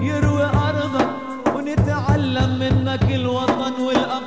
يروي أرضك ونتعلم منك الوطن والأمن.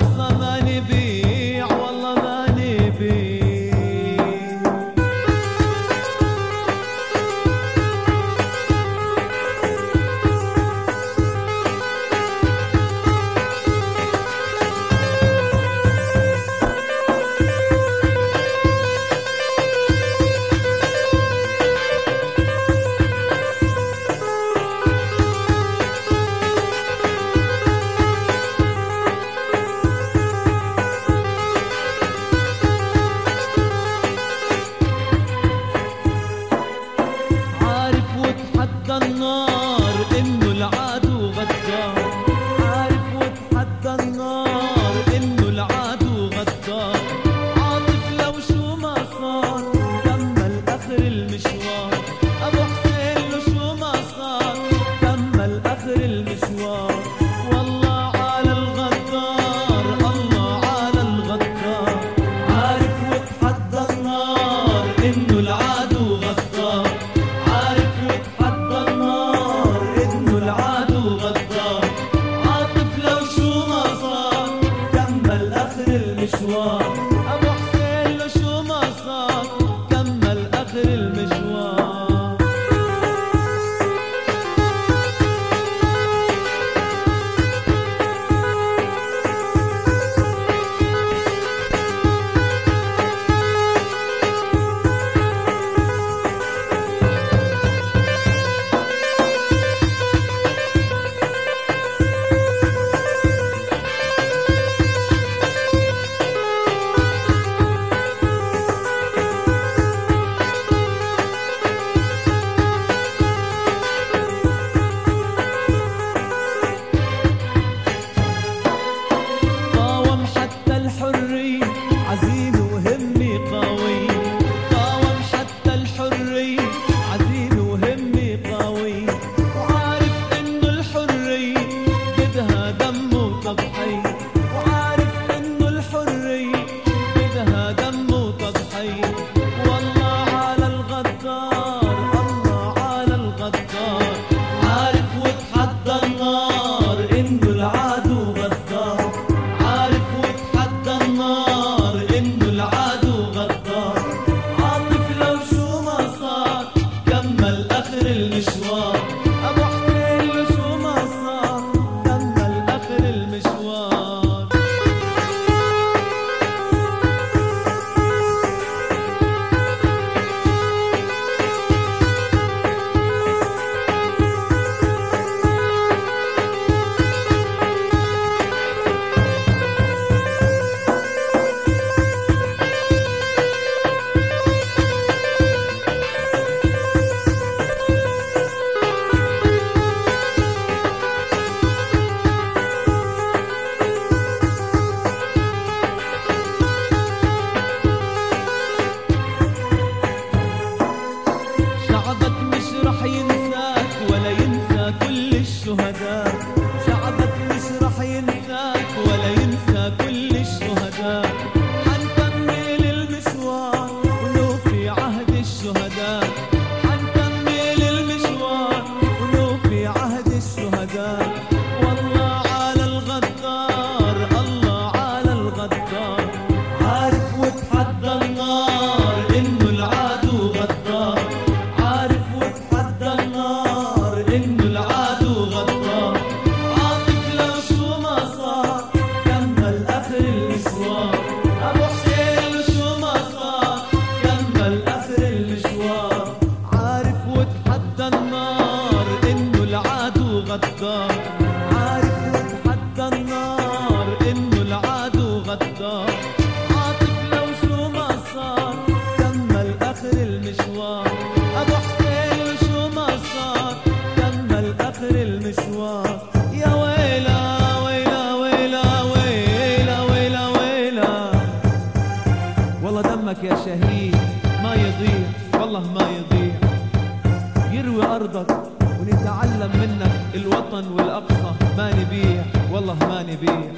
المسرح ينهاك ولا ينهاك Padma. نروي أرضك ونتعلم منك الوطن والأقصى. ما نبيع والله ما نبيع